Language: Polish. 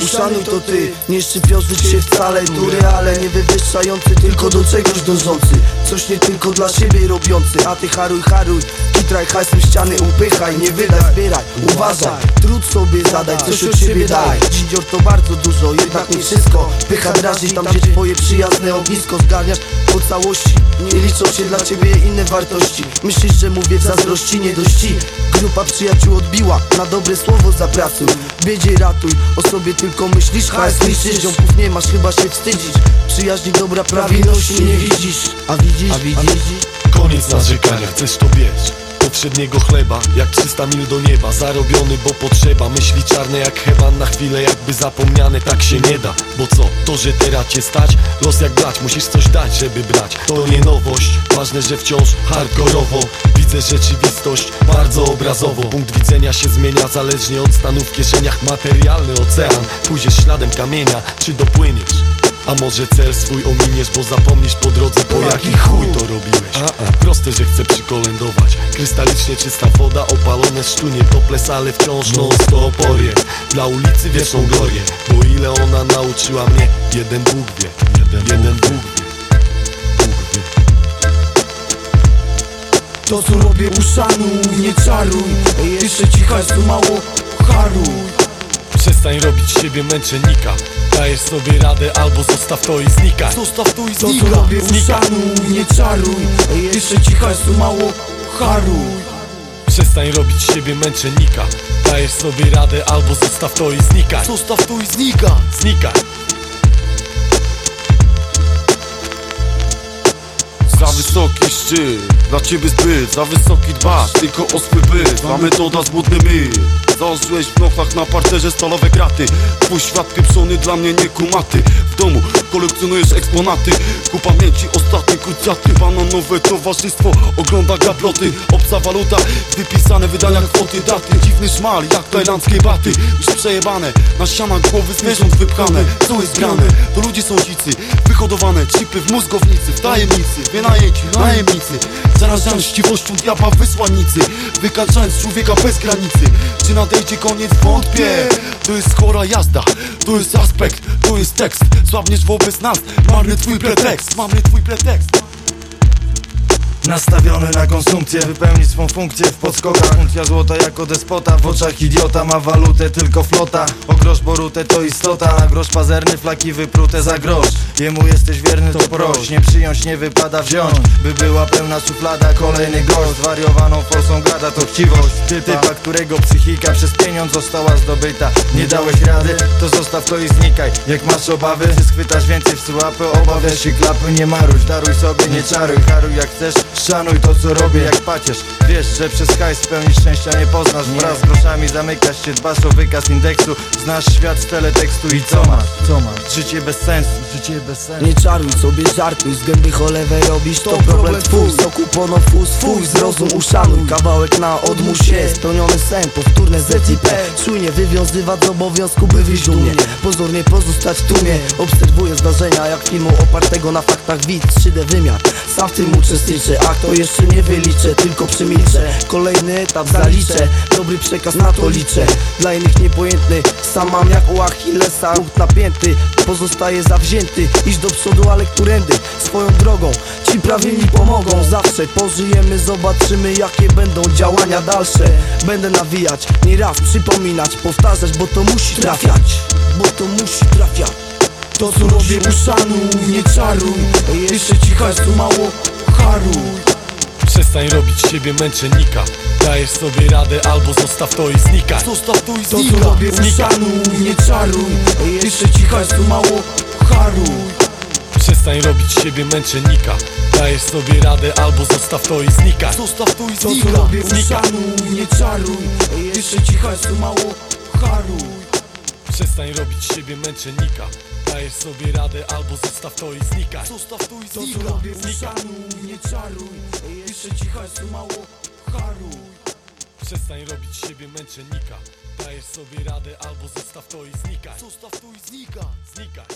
Uszanuj to ty, nie szczypiący się wcale Dury, ale nie wywyższający, tylko do czegoś dążący. Coś nie tylko dla siebie robiący. A ty haruj, haruj, kitraj hajsem ściany upychaj. Nie wydaj, zbieraj, uważaj. Trud sobie zadaj, coś od siebie daj. Dzidzior to bardzo dużo, jednak nie wszystko. Pycha drażni tam, gdzie twoje przyjazne ognisko zgarniasz. Po całości Nie liczą się dla ciebie inne wartości. Myślisz, że mówię w zazdrości, nie dości. Grupa przyjaciół odbiła, na dobre słowo zapracuj. Biedzie ratuj, o sobie tylko myślisz Hajs liczysz, ziomków nie masz, chyba się wstydzisz Przyjaźni dobra prawilności nie widzisz A widzisz? A widzisz? Koniec narzekania, chcesz to bierz Poprzedniego chleba, jak 300 mil do nieba Zarobiony, bo potrzeba. Myśli czarne jak heban na chwilę Jakby zapomniane, tak się nie da. Bo co, to, że teraz cię stać? Los jak brać, musisz coś dać, żeby brać. To nie nowość, ważne, że wciąż hardkorowo. Widzę rzeczywistość bardzo obrazowo. Punkt widzenia się zmienia zależnie od stanu w kieszeniach. Materialny ocean, pójdziesz śladem kamienia. Czy dopłyniesz? A może cel swój ominiesz, bo zapomnisz po drodze po jaki chuj. to robiłeś Proste, że chcę przykolędować. Krystalicznie czysta woda, opalone sztunie Toples, ale wciąż non stop orient. Dla ulicy wieczną glorię Bo ile ona nauczyła mnie? Jeden Bóg wie, jeden, jeden Bóg wie. Bóg wie. To co robię uszanuj, nie czaruj. Jeszcze ci hajsu mało haruj Przestań robić siebie męczennika. Dajesz sobie radę albo zostaw to i znikaj. Zostaw tu i To co robię uszanuj, nie czaruj. Jeszcze ci hajsu mało haruj. Przestań robić siebie męczennika. Dajesz sobie radę albo zostaw to i znikaj. Zostaw tu i znika. Znikaj. Za wysoki szczyt, dla ciebie zbyt. Za wysoki dbasz, tylko o swój byt. Ma metoda zbudny my Założyłeś w nochach na parterze stalowe kraty. Twój świat pieprzony dla mnie nie kumaty. W domu kolekcjonujesz eksponaty. Ku pamięci ostatnie krucjaty. Bananowe towarzystwo ogląda gabloty. Obca waluta, wypisane wydania kwoty daty. Dziwny szmal jak tajlandzkie baty. Już przejebane, na ścianach głowy zwierząt wypchane. Co jest grane? To ludzie są dzicy. Wyhodowane chipy w mózgownicy W tajemnicy, wynajęci, najemnicy. Zarażając chciwością diabła wysłannicy. Wykaczając człowieka bez granicy. Czy nadejdzie koniec? Wątpię To jest chora jazda, to jest aspekt To jest tekst, słabniesz wobec nas Marny twój pretekst, marny twój pretekst Nastawiony na konsumpcję, wypełni swą funkcję w podskokach. Uncja złota jako despota, w oczach idiota ma walutę tylko flota. O grosz borutę to istota, na grosz pazerny flaki wyprute za grosz. Jemu jesteś wierny to proś, nie przyjąć nie wypada wziąć. By była pełna szuflada, kolejny gość. Zwariowaną forsą gada to chciwość. Typa, którego psychika przez pieniądz została zdobyta. Nie dałeś rady, to zostaw to i znikaj. Jak masz obawy, ty schwytasz więcej w słapy Obawiasz się klapy, nie maruj, daruj sobie, nie czaruj. Haruj jak chcesz, szanuj to co robię jak pacierz. Wiesz, że przez hajs pełni szczęścia nie poznasz. Wraz z groszami zamykasz się, dbasz o wykaz indeksu. Znasz świat z teletekstu i co masz? Co masz? Życie bez sensu, życie bez sensu. Nie czaruj sobie żartuj, z gęby cholewę robisz To problem twój, soku pono fus Twój zrozum uszanuj, kawałek na odmórz się. Spełniony sen, powtórne ZIP Czujnie wywiązywać z obowiązku, by wyjść dumnie. Pozornie pozostać w tłumie. Obserwuję zdarzenia jak filmu opartego na faktach. Widz 3D wymiar, sam w tym uczestniczę Ach to jeszcze nie wyliczę, tylko przemilczę. Kolejny etap zaliczę, dobry przekaz na to liczę. Dla innych niepojętny, sam mam jak u Achillesa. Ruch napięty, pozostaje zawzięty. Iść do przodu, ale którędy? Swoją drogą, ci prawilni pomogą. Zawsze pożyjemy, zobaczymy jakie będą działania dalsze. Będę nawijać, nie raz przypominać Powtarzać, bo to musi trafiać. Bo to musi trafiać. To co robię uszanuj, nie czaruj. Jeszcze ci hajsu mało haruj Przestań robić siebie męczennika. Dajesz sobie radę albo zostaw to i znikaj Zostaw tu i To, co znika. robię, Uszanuj, nie czaruj. Jeszcze ci hajsu mało haruj Przestań robić siebie męczennika. Dajesz sobie radę albo zostaw to i znikaj Zostaw tu i To, co znika. robię. Uszanuj, nie czaruj. Jeszcze ci hajsu mało haruj Przestań robić siebie męczennika Dajesz sobie radę albo zostaw to i znikaj. Zostaw tu i To, co znika robię, znikaj. Uszanuj, nie czaruj. Jeszcze ci hajsu mało haruj. Przestań robić siebie męczennika. Dajesz sobie radę albo zostaw to i znikaj. Zostaw tu i znika. Znikaj